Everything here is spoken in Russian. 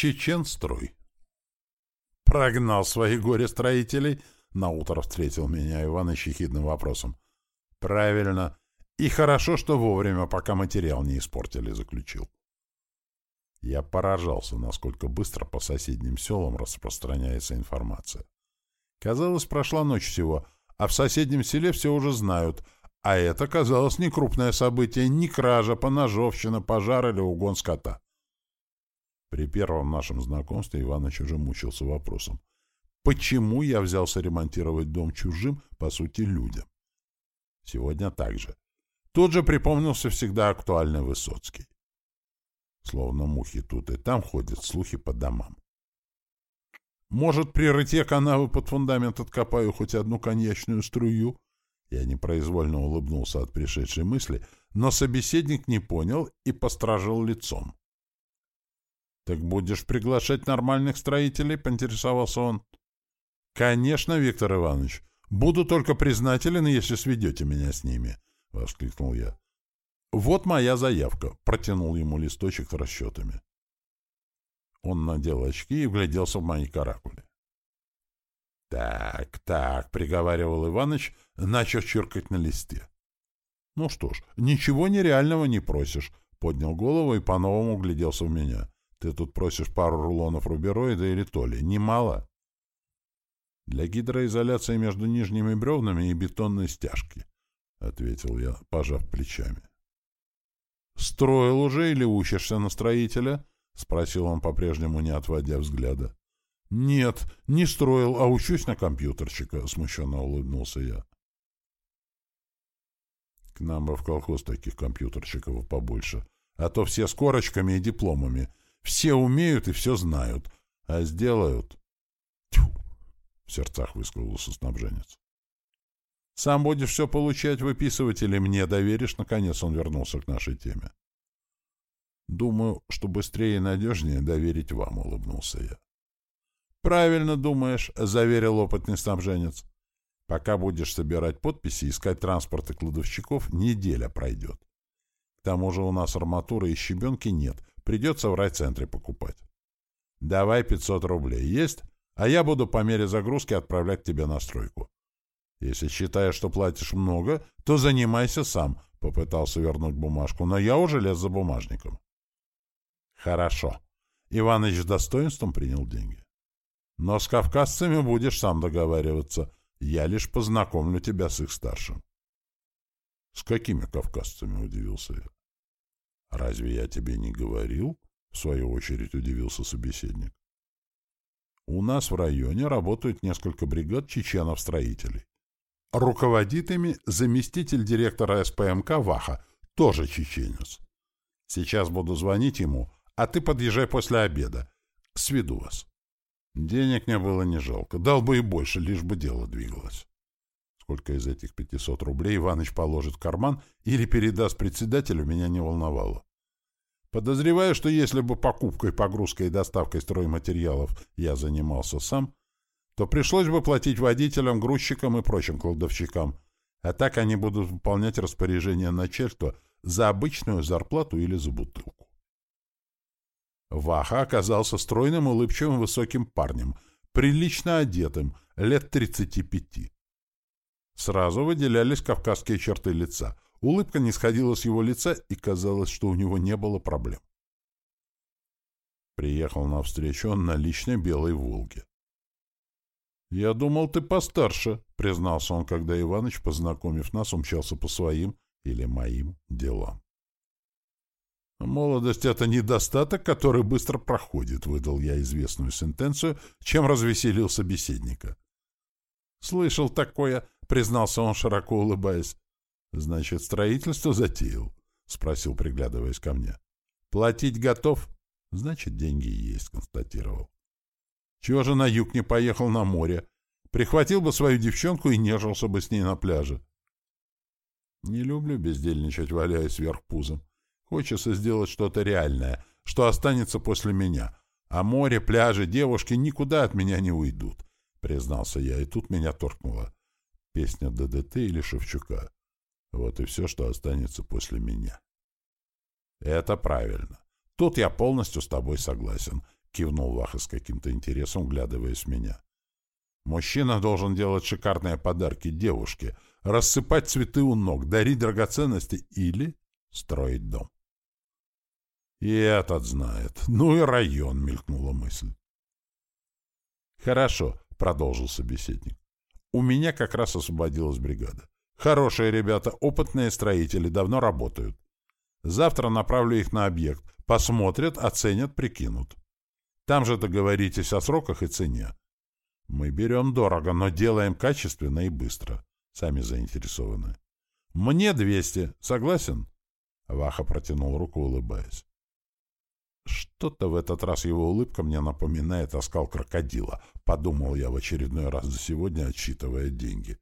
Чеченстрой. Прогнал своих горе-строителей. Наутро встретил меня Иван ехидным вопросом. Правильно. И хорошо, что вовремя, пока материал не испортили, заключил. Я поражался, насколько быстро по соседним селам распространяется информация. Казалось, прошла ночь всего, а в соседнем селе все уже знают, а это, казалось, не крупное событие, не кража, поножовщина, пожар или угон скота. При первом нашем знакомстве Иваныч уже мучился вопросом. Почему я взялся ремонтировать дом чужим, по сути, людям? Сегодня так же. Тут же припомнился всегда актуальный Высоцкий. Словно мухи тут и там ходят слухи по домам. Может, при рытье канавы под фундамент откопаю хоть одну коньячную струю? Я непроизвольно улыбнулся от пришедшей мысли, но собеседник не понял и постражил лицом. «Так будешь приглашать нормальных строителей?» — поинтересовался он. «Конечно, Виктор Иванович. Буду только признателен, если сведете меня с ними», — воскликнул я. «Вот моя заявка», — протянул ему листочек с расчетами. Он надел очки и вгляделся в мои каракули. «Так, так», — приговаривал Иваныч, начав чиркать на листе. «Ну что ж, ничего нереального не просишь», — поднял голову и по-новому гляделся в меня. Ты тут просишь пару рулонов рубероида или толи. Немало. Для гидроизоляции между нижними бревнами и бетонной стяжки, — ответил я, пожав плечами. — Строил уже или учишься на строителя? — спросил он, по-прежнему не отводя взгляда. — Нет, не строил, а учусь на компьютерщика, — смущенно улыбнулся я. — К нам бы в колхоз таких компьютерщиков побольше, а то все с корочками и дипломами — все умеют и все знают, а сделают... Тьфу! В сердцах высказался снабженец. Сам будешь все получать, выписывать или мне доверишь? Наконец он вернулся к нашей теме. Думаю, что быстрее и надежнее доверить вам, улыбнулся я. Правильно думаешь, заверил опытный снабженец. Пока будешь собирать подписи, искать транспорт и кладовщиков, неделя пройдет. К тому же у нас арматуры и щебенки нет, Придется в райцентре покупать. Давай 500 рублей. Есть? А я буду по мере загрузки отправлять тебе на стройку. Если считаешь, что платишь много, то занимайся сам, — попытался вернуть бумажку, но я уже лез за бумажником. Хорошо. Иваныч с достоинством принял деньги. Но с кавказцами будешь сам договариваться. Я лишь познакомлю тебя с их старшим. — С какими кавказцами? — удивился я. «Разве я тебе не говорил?» — в свою очередь удивился собеседник. «У нас в районе работают несколько бригад чеченов-строителей. Руководит ими заместитель директора СПМК Ваха, тоже чеченец. Сейчас буду звонить ему, а ты подъезжай после обеда. Сведу вас. Денег мне было не жалко, дал бы и больше, лишь бы дело двигалось. Сколько из этих 500 рублей Иваныч положит в карман или передаст председателю, меня не волновало. Подозреваю, что если бы покупкой, погрузкой и доставкой стройматериалов я занимался сам, то пришлось бы платить водителям, грузчикам и прочим кладовщикам, а так они будут выполнять распоряжение начальства за обычную зарплату или за бутылку. Ваха оказался стройным, улыбчивым, высоким парнем, прилично одетым, лет 35. Сразу выделялись кавказские черты лица. Улыбка не сходила с его лица, и казалось, что у него не было проблем. Приехал навстречу он на личной белой «Волге». «Я думал, ты постарше», — признался он, когда Иваныч, познакомив нас, умчался по своим или моим делам. «Молодость — это недостаток, который быстро проходит», — выдал я известную сентенцию, чем развеселил собеседника. «Слышал такое», признался он, широко улыбаясь. — Значит, строительство затеял? — спросил, приглядываясь ко мне. — Платить готов? — Значит, деньги есть, — констатировал. — Чего же на юг не поехал на море? Прихватил бы свою девчонку и нежился бы с ней на пляже. Не люблю бездельничать, валяясь вверх пузом. Хочется сделать что-то реальное, что останется после меня. А море, пляжи, девушки никуда от меня не уйдут, — признался я, и тут меня торкнуло. Песня ДДТ или Шевчука. Вот и все, что останется после меня. Это правильно. Тут я полностью с тобой согласен. — кивнул Ваха с каким-то интересом, глядываясь в меня. «Мужчина должен делать шикарные подарки девушке, рассыпать цветы у ног, дарить драгоценности или строить дом». «И этот знает. Ну и район», — мелькнула мысль. «Хорошо», — продолжил собеседник. «У меня как раз освободилась бригада. Хорошие ребята, опытные строители, давно работают. Завтра направлю их на объект. Посмотрят, оценят, прикинут. Там же договоритесь о сроках и цене. Мы берем дорого, но делаем качественно и быстро. Сами заинтересованы. Мне 200. Согласен? Ваха протянул руку, улыбаясь. Что-то в этот раз его улыбка мне напоминает оскал крокодила, подумал я в очередной раз за сегодня, отсчитывая деньги.